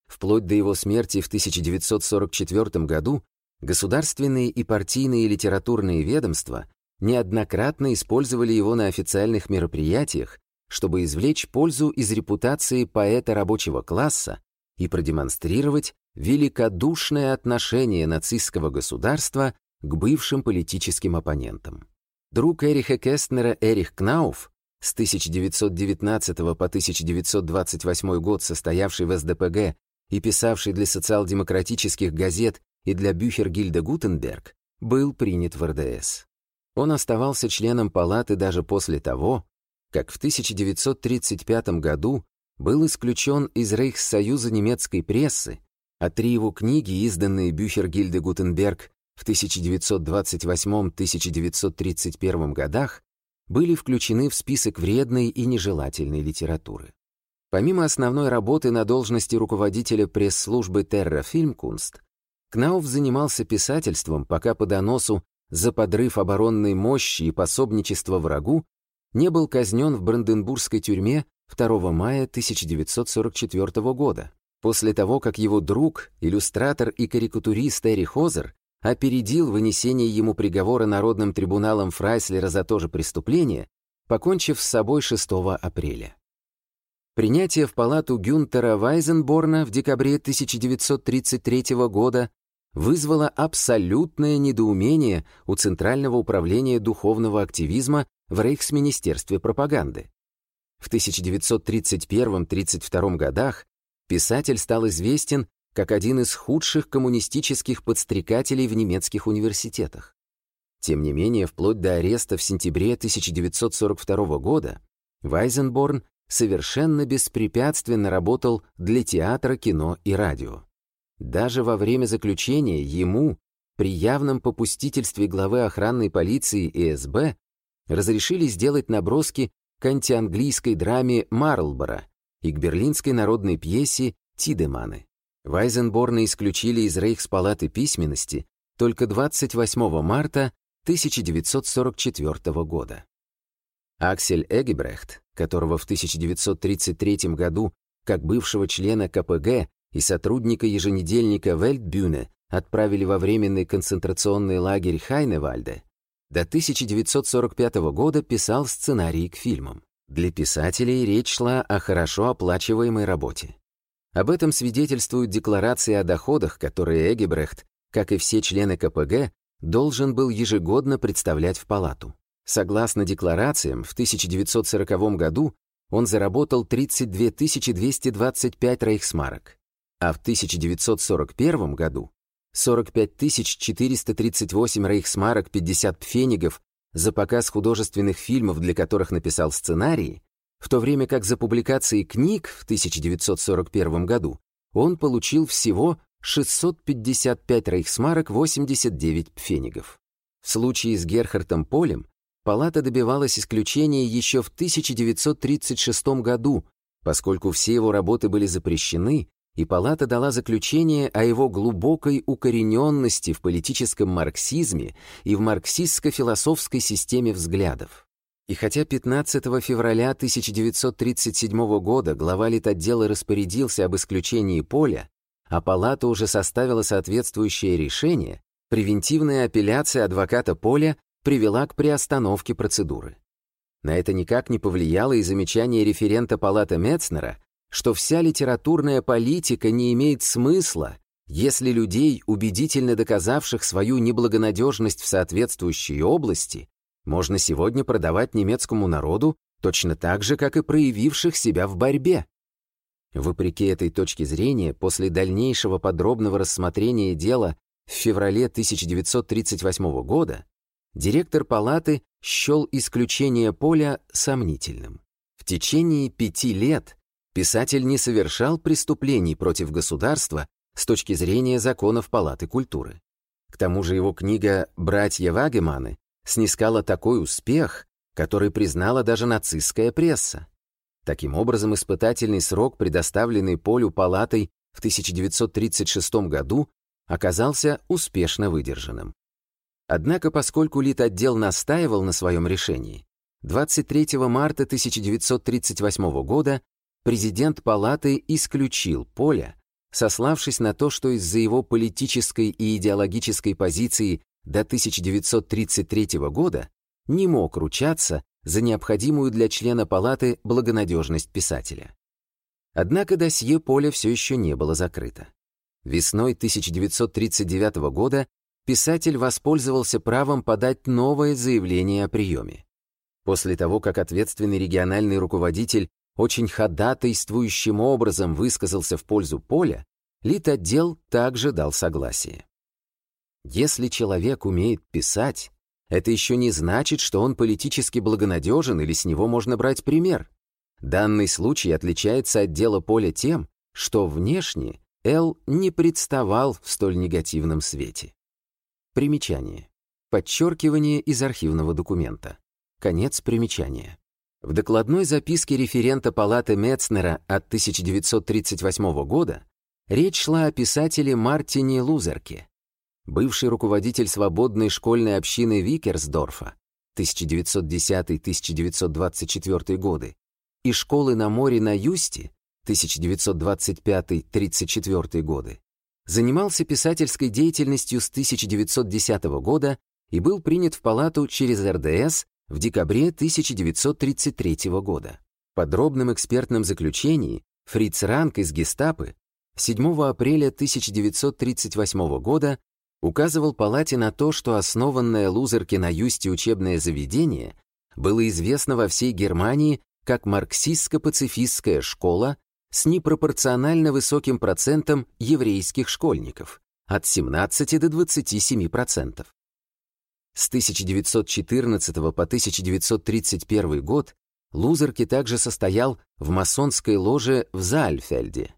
Вплоть до его смерти в 1944 году государственные и партийные литературные ведомства неоднократно использовали его на официальных мероприятиях, чтобы извлечь пользу из репутации поэта рабочего класса и продемонстрировать великодушное отношение нацистского государства к бывшим политическим оппонентам. Друг Эриха Кестнера Эрих Кнауф, с 1919 по 1928 год состоявший в СДПГ и писавший для социал-демократических газет и для Бюхергильда Гутенберг, был принят в РДС. Он оставался членом палаты даже после того, как в 1935 году был исключен из Рейхссоюза немецкой прессы а три его книги, изданные Бюхергильде Гутенберг в 1928-1931 годах, были включены в список вредной и нежелательной литературы. Помимо основной работы на должности руководителя пресс-службы Терра Фильмкунст, Кнауф занимался писательством, пока по доносу за подрыв оборонной мощи и пособничество врагу не был казнен в Бранденбургской тюрьме 2 мая 1944 года после того, как его друг, иллюстратор и карикатурист Эри Хозер опередил вынесение ему приговора Народным трибуналом Фрайслера за то же преступление, покончив с собой 6 апреля. Принятие в палату Гюнтера Вайзенборна в декабре 1933 года вызвало абсолютное недоумение у Центрального управления духовного активизма в Рейхсминистерстве пропаганды. В 1931-32 годах писатель стал известен как один из худших коммунистических подстрекателей в немецких университетах. Тем не менее, вплоть до ареста в сентябре 1942 года Вайзенборн совершенно беспрепятственно работал для театра, кино и радио. Даже во время заключения ему, при явном попустительстве главы охранной полиции и СБ, разрешили сделать наброски к антианглийской драме Марлбора, и к берлинской народной пьесе «Тидеманы». Вайзенборна исключили из Рейхспалаты письменности только 28 марта 1944 года. Аксель Эгебрехт, которого в 1933 году как бывшего члена КПГ и сотрудника еженедельника Вельтбюне отправили во временный концентрационный лагерь Хайневальде, до 1945 года писал сценарии к фильмам. Для писателей речь шла о хорошо оплачиваемой работе. Об этом свидетельствуют декларации о доходах, которые Эгебрехт, как и все члены КПГ, должен был ежегодно представлять в палату. Согласно декларациям, в 1940 году он заработал 32 225 рейхсмарок, а в 1941 году 45 438 рейхсмарок 50 пфенигов за показ художественных фильмов, для которых написал сценарии, в то время как за публикацией книг в 1941 году он получил всего 655 рейхсмарок 89 пфенигов. В случае с Герхардом Полем палата добивалась исключения еще в 1936 году, поскольку все его работы были запрещены, и палата дала заключение о его глубокой укорененности в политическом марксизме и в марксистско-философской системе взглядов. И хотя 15 февраля 1937 года глава литотдела распорядился об исключении поля, а палата уже составила соответствующее решение, превентивная апелляция адвоката Поля привела к приостановке процедуры. На это никак не повлияло и замечание референта палаты Мецнера, что вся литературная политика не имеет смысла, если людей, убедительно доказавших свою неблагонадежность в соответствующей области, можно сегодня продавать немецкому народу точно так же, как и проявивших себя в борьбе. Вопреки этой точке зрения, после дальнейшего подробного рассмотрения дела в феврале 1938 года, директор палаты счел исключение поля сомнительным. В течение пяти лет писатель не совершал преступлений против государства с точки зрения законов Палаты культуры. К тому же его книга «Братья Вагеманы» снискала такой успех, который признала даже нацистская пресса. Таким образом, испытательный срок, предоставленный Полю палатой в 1936 году, оказался успешно выдержанным. Однако, поскольку Литотдел настаивал на своем решении, 23 марта 1938 года президент палаты исключил Поля, сославшись на то, что из-за его политической и идеологической позиции до 1933 года не мог ручаться за необходимую для члена палаты благонадежность писателя. Однако досье Поля все еще не было закрыто. Весной 1939 года писатель воспользовался правом подать новое заявление о приеме. После того, как ответственный региональный руководитель очень ходатайствующим образом высказался в пользу Поля, Литотдел также дал согласие. Если человек умеет писать, это еще не значит, что он политически благонадежен или с него можно брать пример. Данный случай отличается от дела Поля тем, что внешне Эл не представал в столь негативном свете. Примечание. Подчеркивание из архивного документа. Конец примечания. В докладной записке референта палаты Мецнера от 1938 года речь шла о писателе Мартине Лузерке, бывший руководитель свободной школьной общины Викерсдорфа 1910-1924 годы и школы на море на Юсте 1925-34 годы, занимался писательской деятельностью с 1910 года и был принят в палату через РДС в декабре 1933 года. В подробном экспертном заключении Фриц Ранк из Гестапы 7 апреля 1938 года указывал палате на то, что основанное лузерки на Юсте учебное заведение было известно во всей Германии как марксистско-пацифистская школа с непропорционально высоким процентом еврейских школьников от 17 до 27%. С 1914 по 1931 год Лузерки также состоял в масонской ложе в Заальфельде.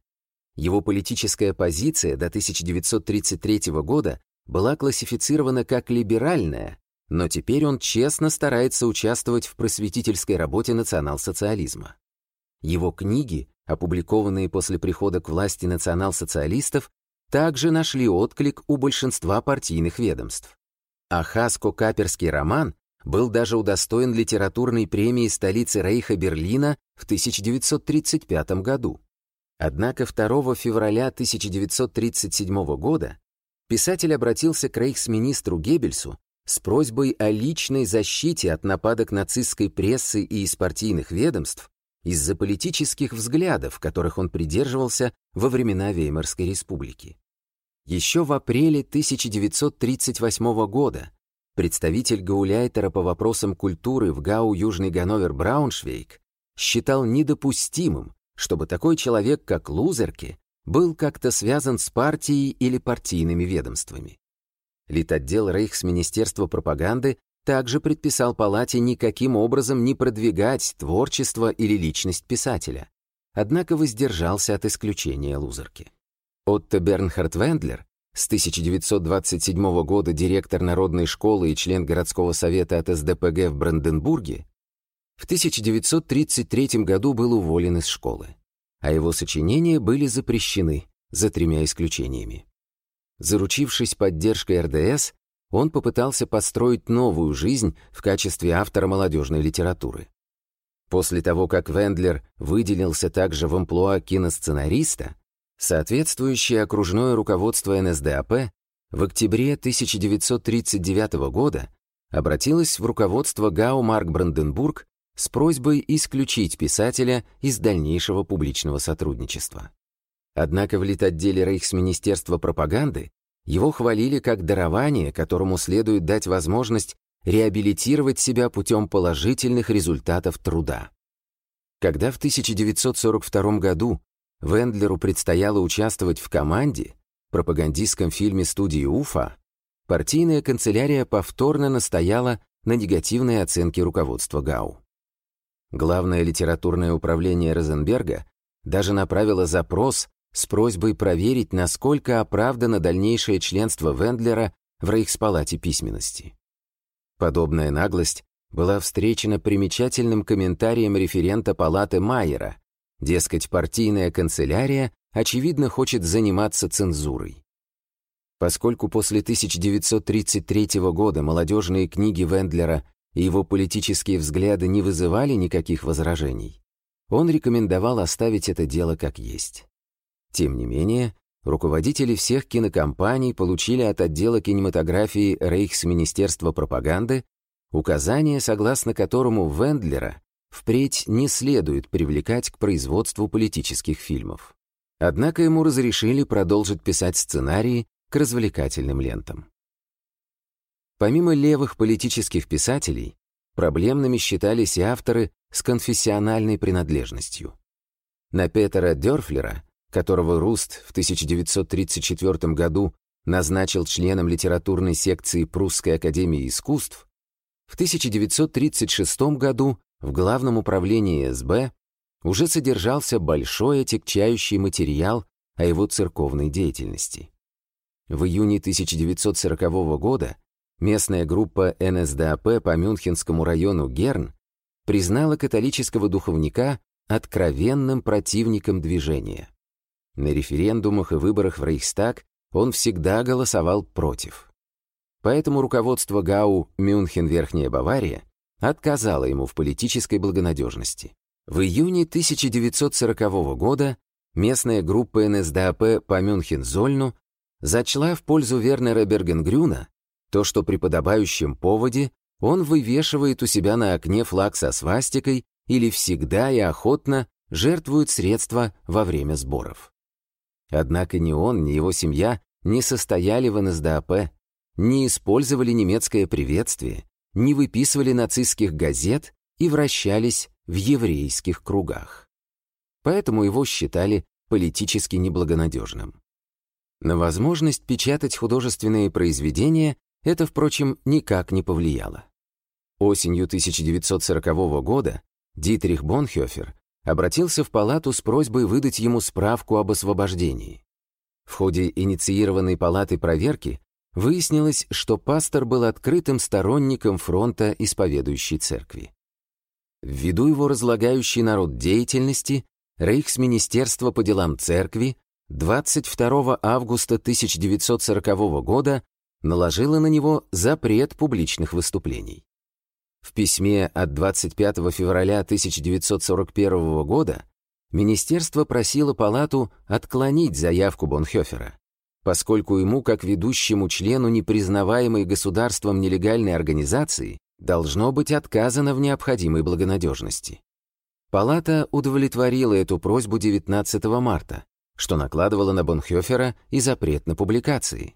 Его политическая позиция до 1933 года была классифицирована как либеральная, но теперь он честно старается участвовать в просветительской работе национал-социализма. Его книги, опубликованные после прихода к власти национал-социалистов, также нашли отклик у большинства партийных ведомств. А Хаско-Каперский роман был даже удостоен литературной премии столицы Рейха Берлина в 1935 году. Однако 2 февраля 1937 года писатель обратился к рейхсминистру Геббельсу с просьбой о личной защите от нападок нацистской прессы и из партийных ведомств из-за политических взглядов, которых он придерживался во времена Веймарской республики. Еще в апреле 1938 года представитель Гауляйтера по вопросам культуры в ГАУ Южный Ганновер Брауншвейг считал недопустимым, чтобы такой человек, как Лузерки, был как-то связан с партией или партийными ведомствами. Литотдел Рейхсминистерства пропаганды также предписал палате никаким образом не продвигать творчество или личность писателя, однако воздержался от исключения лузерки. Отто Бернхард Вендлер, с 1927 года директор Народной школы и член городского совета от СДПГ в Бранденбурге, в 1933 году был уволен из школы, а его сочинения были запрещены, за тремя исключениями. Заручившись поддержкой РДС, он попытался построить новую жизнь в качестве автора молодежной литературы. После того, как Вендлер выделился также в амплуа киносценариста, соответствующее окружное руководство НСДАП в октябре 1939 года обратилось в руководство ГАУ Марк Бранденбург с просьбой исключить писателя из дальнейшего публичного сотрудничества. Однако в Литотделе Рейхсминистерства пропаганды его хвалили как дарование, которому следует дать возможность реабилитировать себя путем положительных результатов труда. Когда в 1942 году Вендлеру предстояло участвовать в команде, пропагандистском фильме студии Уфа, партийная канцелярия повторно настояла на негативной оценке руководства ГАУ. Главное литературное управление Розенберга даже направило запрос с просьбой проверить, насколько оправдано дальнейшее членство Вендлера в Рейхспалате письменности. Подобная наглость была встречена примечательным комментарием референта палаты Майера, дескать, партийная канцелярия, очевидно, хочет заниматься цензурой. Поскольку после 1933 года молодежные книги Вендлера и его политические взгляды не вызывали никаких возражений, он рекомендовал оставить это дело как есть. Тем не менее, руководители всех кинокомпаний получили от отдела кинематографии Рейхсминистерства пропаганды указание, согласно которому Вендлера впредь не следует привлекать к производству политических фильмов. Однако ему разрешили продолжить писать сценарии к развлекательным лентам. Помимо левых политических писателей, проблемными считались и авторы с конфессиональной принадлежностью. На Петера Дёрфлера которого Руст в 1934 году назначил членом литературной секции Прусской академии искусств, в 1936 году в Главном управлении СБ уже содержался большой отягчающий материал о его церковной деятельности. В июне 1940 года местная группа НСДАП по Мюнхенскому району Герн признала католического духовника откровенным противником движения. На референдумах и выборах в Рейхстаг он всегда голосовал против. Поэтому руководство ГАУ «Мюнхен-Верхняя Бавария» отказало ему в политической благонадежности. В июне 1940 года местная группа НСДАП по Мюнхен-Зольну зачла в пользу Вернера Бергенгрюна то, что при подобающем поводе он вывешивает у себя на окне флаг со свастикой или всегда и охотно жертвует средства во время сборов. Однако ни он, ни его семья не состояли в НСДАП, не использовали немецкое приветствие, не выписывали нацистских газет и вращались в еврейских кругах. Поэтому его считали политически неблагонадежным. На возможность печатать художественные произведения это, впрочем, никак не повлияло. Осенью 1940 года Дитрих Бонхёфер обратился в палату с просьбой выдать ему справку об освобождении. В ходе инициированной палаты проверки выяснилось, что пастор был открытым сторонником фронта исповедующей церкви. Ввиду его разлагающей народ деятельности, Рейхсминистерство по делам церкви 22 августа 1940 года наложило на него запрет публичных выступлений. В письме от 25 февраля 1941 года Министерство просило Палату отклонить заявку Бонхёфера, поскольку ему, как ведущему члену непризнаваемой государством нелегальной организации, должно быть отказано в необходимой благонадежности. Палата удовлетворила эту просьбу 19 марта, что накладывало на Бонхёфера и запрет на публикации.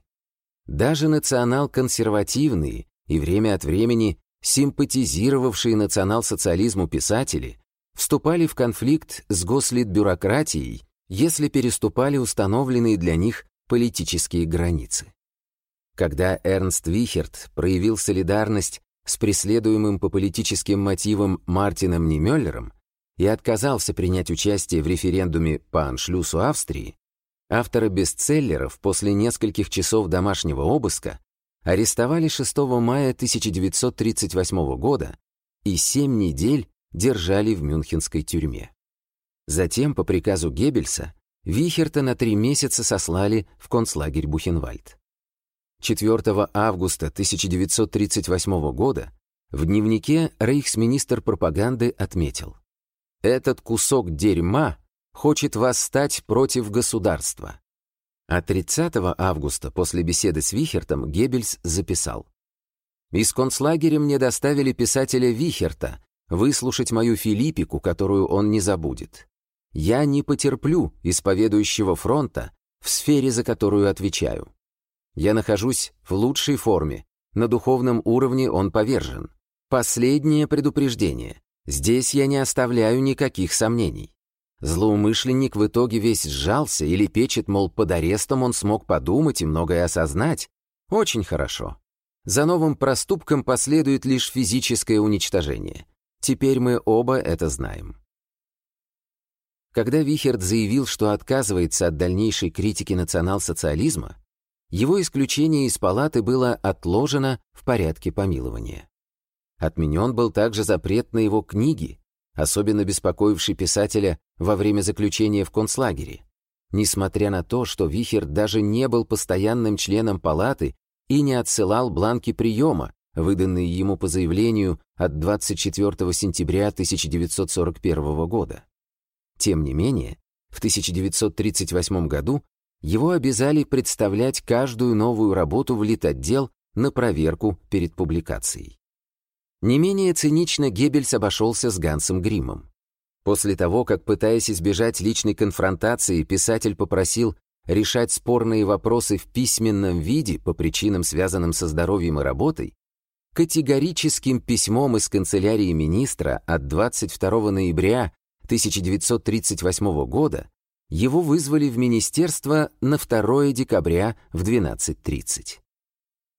Даже национал-консервативные и время от времени симпатизировавшие национал-социализму писатели вступали в конфликт с гослитбюрократией, если переступали установленные для них политические границы. Когда Эрнст Вихерт проявил солидарность с преследуемым по политическим мотивам Мартином Немеллером и отказался принять участие в референдуме по аншлюсу Австрии, автора бестселлеров после нескольких часов домашнего обыска, арестовали 6 мая 1938 года и 7 недель держали в мюнхенской тюрьме. Затем, по приказу Геббельса, Вихерта на три месяца сослали в концлагерь Бухенвальд. 4 августа 1938 года в дневнике рейхсминистр пропаганды отметил «Этот кусок дерьма хочет восстать против государства». А 30 августа после беседы с Вихертом Геббельс записал «Из концлагеря мне доставили писателя Вихерта выслушать мою филиппику, которую он не забудет. Я не потерплю исповедующего фронта в сфере, за которую отвечаю. Я нахожусь в лучшей форме, на духовном уровне он повержен. Последнее предупреждение. Здесь я не оставляю никаких сомнений. Злоумышленник в итоге весь сжался или печет, мол, под арестом он смог подумать и многое осознать. Очень хорошо. За новым проступком последует лишь физическое уничтожение. Теперь мы оба это знаем. Когда Вихерт заявил, что отказывается от дальнейшей критики национал-социализма, его исключение из палаты было отложено в порядке помилования. Отменен был также запрет на его книги, особенно беспокоивший писателя во время заключения в концлагере. Несмотря на то, что Вихерт даже не был постоянным членом палаты и не отсылал бланки приема, выданные ему по заявлению от 24 сентября 1941 года. Тем не менее, в 1938 году его обязали представлять каждую новую работу в литотдел на проверку перед публикацией. Не менее цинично Геббельс обошелся с Гансом Гримом. После того, как, пытаясь избежать личной конфронтации, писатель попросил решать спорные вопросы в письменном виде по причинам, связанным со здоровьем и работой, категорическим письмом из канцелярии министра от 22 ноября 1938 года его вызвали в министерство на 2 декабря в 12.30.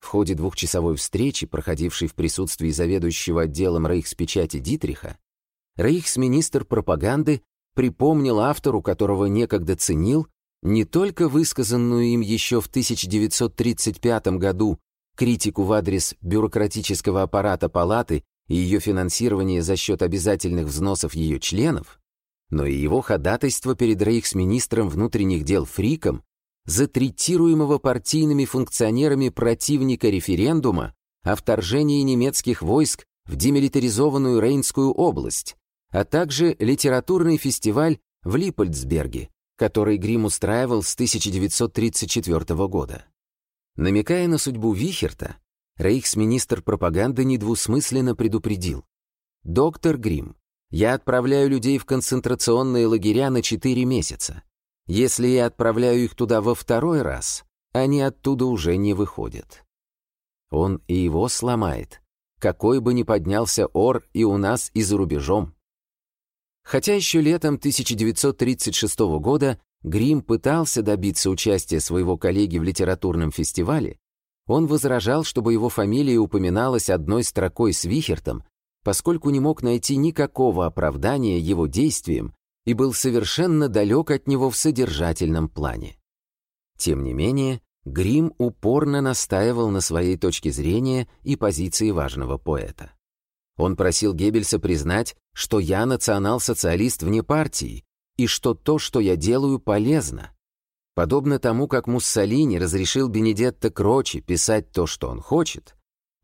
В ходе двухчасовой встречи, проходившей в присутствии заведующего отделом рейхспечати Дитриха, рейхсминистр пропаганды припомнил автору, которого некогда ценил, не только высказанную им еще в 1935 году критику в адрес бюрократического аппарата палаты и ее финансирование за счет обязательных взносов ее членов, но и его ходатайство перед рейхсминистром внутренних дел Фриком за третируемого партийными функционерами противника референдума о вторжении немецких войск в демилитаризованную Рейнскую область, а также литературный фестиваль в Липольдсберге, который Грим устраивал с 1934 года. Намекая на судьбу Вихерта, рейхсминистр пропаганды недвусмысленно предупредил. «Доктор Грим, я отправляю людей в концентрационные лагеря на 4 месяца. Если я отправляю их туда во второй раз, они оттуда уже не выходят. Он и его сломает, какой бы ни поднялся ор и у нас, и за рубежом. Хотя еще летом 1936 года Грим пытался добиться участия своего коллеги в литературном фестивале, он возражал, чтобы его фамилия упоминалась одной строкой с Вихертом, поскольку не мог найти никакого оправдания его действиям и был совершенно далек от него в содержательном плане. Тем не менее, Грим упорно настаивал на своей точке зрения и позиции важного поэта. Он просил Геббельса признать, что я национал-социалист вне партии, и что то, что я делаю, полезно. Подобно тому, как Муссолини разрешил Бенедетто Крочи писать то, что он хочет,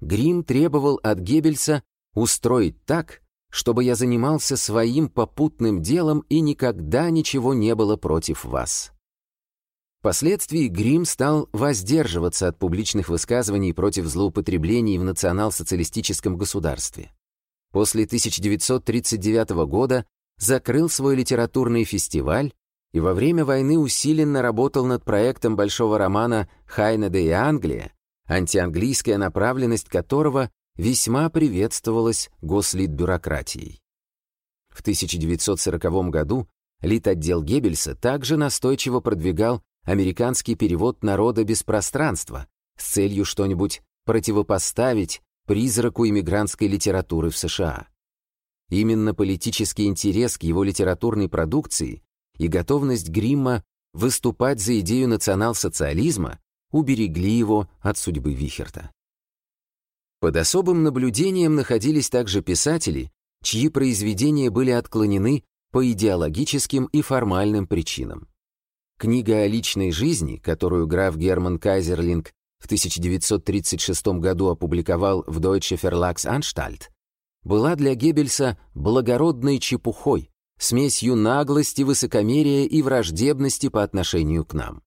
Грим требовал от Геббельса устроить так, чтобы я занимался своим попутным делом и никогда ничего не было против вас. Впоследствии Грим стал воздерживаться от публичных высказываний против злоупотреблений в национал-социалистическом государстве. После 1939 года закрыл свой литературный фестиваль и во время войны усиленно работал над проектом большого романа «Хайнеда и Англия», антианглийская направленность которого весьма приветствовалась гослитбюрократией. В 1940 году литотдел Геббельса также настойчиво продвигал американский перевод «Народа без пространства» с целью что-нибудь противопоставить призраку иммигрантской литературы в США. Именно политический интерес к его литературной продукции и готовность Гримма выступать за идею национал-социализма уберегли его от судьбы Вихерта. Под особым наблюдением находились также писатели, чьи произведения были отклонены по идеологическим и формальным причинам. Книга о личной жизни, которую граф Герман Кайзерлинг в 1936 году опубликовал в Deutsche Verlagsanstalt, была для Геббельса благородной чепухой, смесью наглости, высокомерия и враждебности по отношению к нам.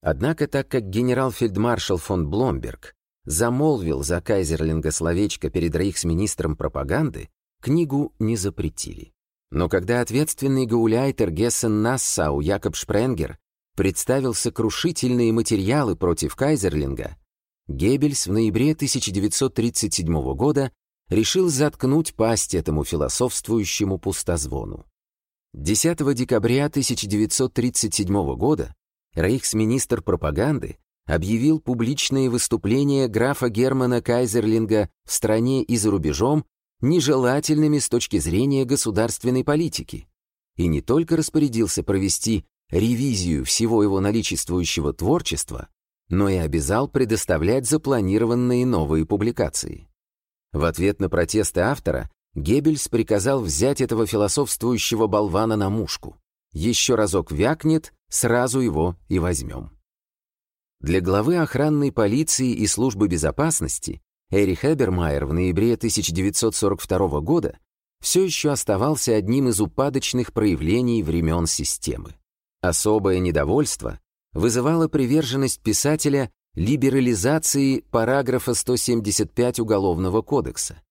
Однако, так как генерал-фельдмаршал фон Бломберг замолвил за Кайзерлинга словечко перед рейхсминистром пропаганды, книгу не запретили. Но когда ответственный гауляйтер Гессен Нассау Якоб Шпренгер представил сокрушительные материалы против Кайзерлинга, Геббельс в ноябре 1937 года решил заткнуть пасть этому философствующему пустозвону. 10 декабря 1937 года рейхсминистр пропаганды объявил публичные выступления графа Германа Кайзерлинга в стране и за рубежом нежелательными с точки зрения государственной политики и не только распорядился провести ревизию всего его наличествующего творчества, но и обязал предоставлять запланированные новые публикации. В ответ на протесты автора Геббельс приказал взять этого философствующего болвана на мушку. Еще разок вякнет, сразу его и возьмем. Для главы охранной полиции и службы безопасности Эрих Эбермайер в ноябре 1942 года все еще оставался одним из упадочных проявлений времен системы. Особое недовольство вызывала приверженность писателя либерализации параграфа 175 Уголовного кодекса.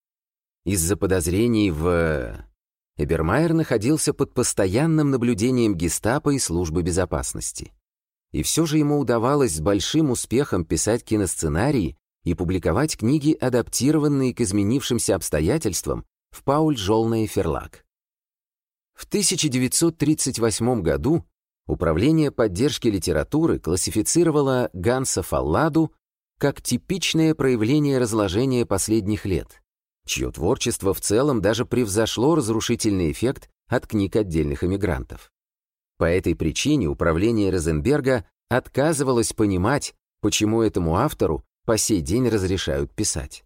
Из-за подозрений в... Эбермайер находился под постоянным наблюдением гестапо и службы безопасности. И все же ему удавалось с большим успехом писать киносценарии и публиковать книги, адаптированные к изменившимся обстоятельствам в Пауль Жолна Ферлаг. В 1938 году Управление поддержки литературы классифицировало Ганса Фалладу как типичное проявление разложения последних лет, чье творчество в целом даже превзошло разрушительный эффект от книг отдельных эмигрантов. По этой причине управление Розенберга отказывалось понимать, почему этому автору по сей день разрешают писать.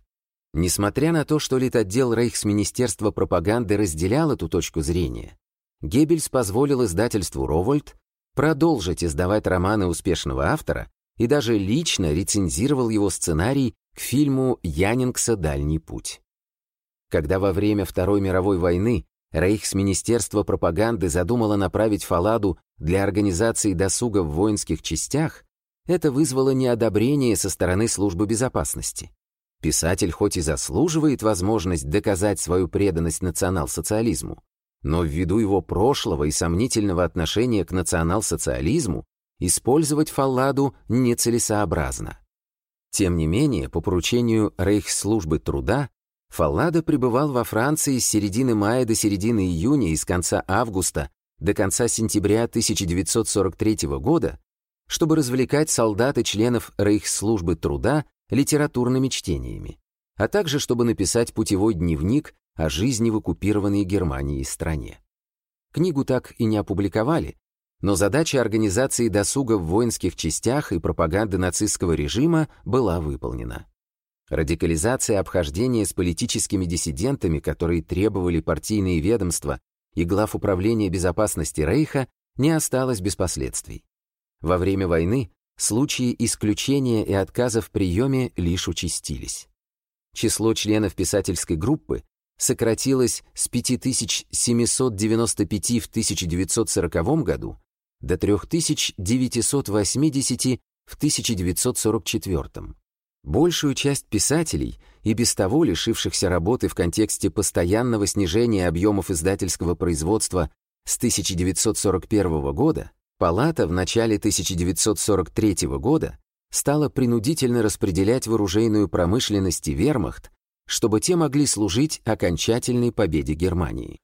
Несмотря на то, что Литотдел Рейхсминистерства пропаганды разделял эту точку зрения, Геббельс позволил издательству «Ровольд» продолжить издавать романы успешного автора и даже лично рецензировал его сценарий к фильму Янингса «Дальний путь». Когда во время Второй мировой войны Рейхсминистерство пропаганды задумало направить Фаладу для организации досуга в воинских частях, это вызвало неодобрение со стороны службы безопасности. Писатель хоть и заслуживает возможность доказать свою преданность национал-социализму, но ввиду его прошлого и сомнительного отношения к национал-социализму использовать Фалладу нецелесообразно. Тем не менее, по поручению Рейхслужбы труда, Фаллада пребывал во Франции с середины мая до середины июня и с конца августа до конца сентября 1943 года, чтобы развлекать солдат и членов Рейхслужбы труда литературными чтениями, а также чтобы написать путевой дневник о жизни в оккупированной Германии стране. Книгу так и не опубликовали, но задача организации досуга в воинских частях и пропаганды нацистского режима была выполнена. Радикализация обхождения с политическими диссидентами, которые требовали партийные ведомства и глав управления безопасности Рейха, не осталась без последствий. Во время войны случаи исключения и отказа в приеме лишь участились. Число членов писательской группы сократилось с 5795 в 1940 году до 3980 в 1944. Большую часть писателей, и без того лишившихся работы в контексте постоянного снижения объемов издательского производства с 1941 года, Палата в начале 1943 года стала принудительно распределять в оружейную промышленность и вермахт чтобы те могли служить окончательной победе Германии.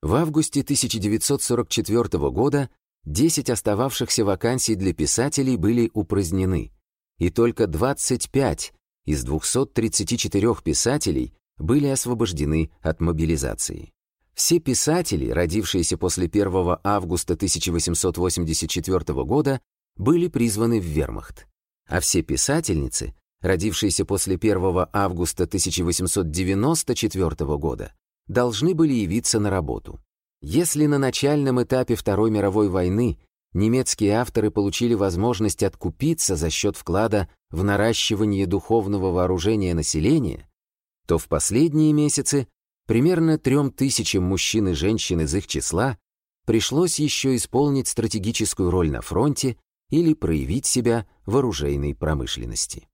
В августе 1944 года 10 остававшихся вакансий для писателей были упразднены, и только 25 из 234 писателей были освобождены от мобилизации. Все писатели, родившиеся после 1 августа 1884 года, были призваны в вермахт, а все писательницы, родившиеся после 1 августа 1894 года, должны были явиться на работу. Если на начальном этапе Второй мировой войны немецкие авторы получили возможность откупиться за счет вклада в наращивание духовного вооружения населения, то в последние месяцы примерно трем тысячам мужчин и женщин из их числа пришлось еще исполнить стратегическую роль на фронте или проявить себя в оружейной промышленности.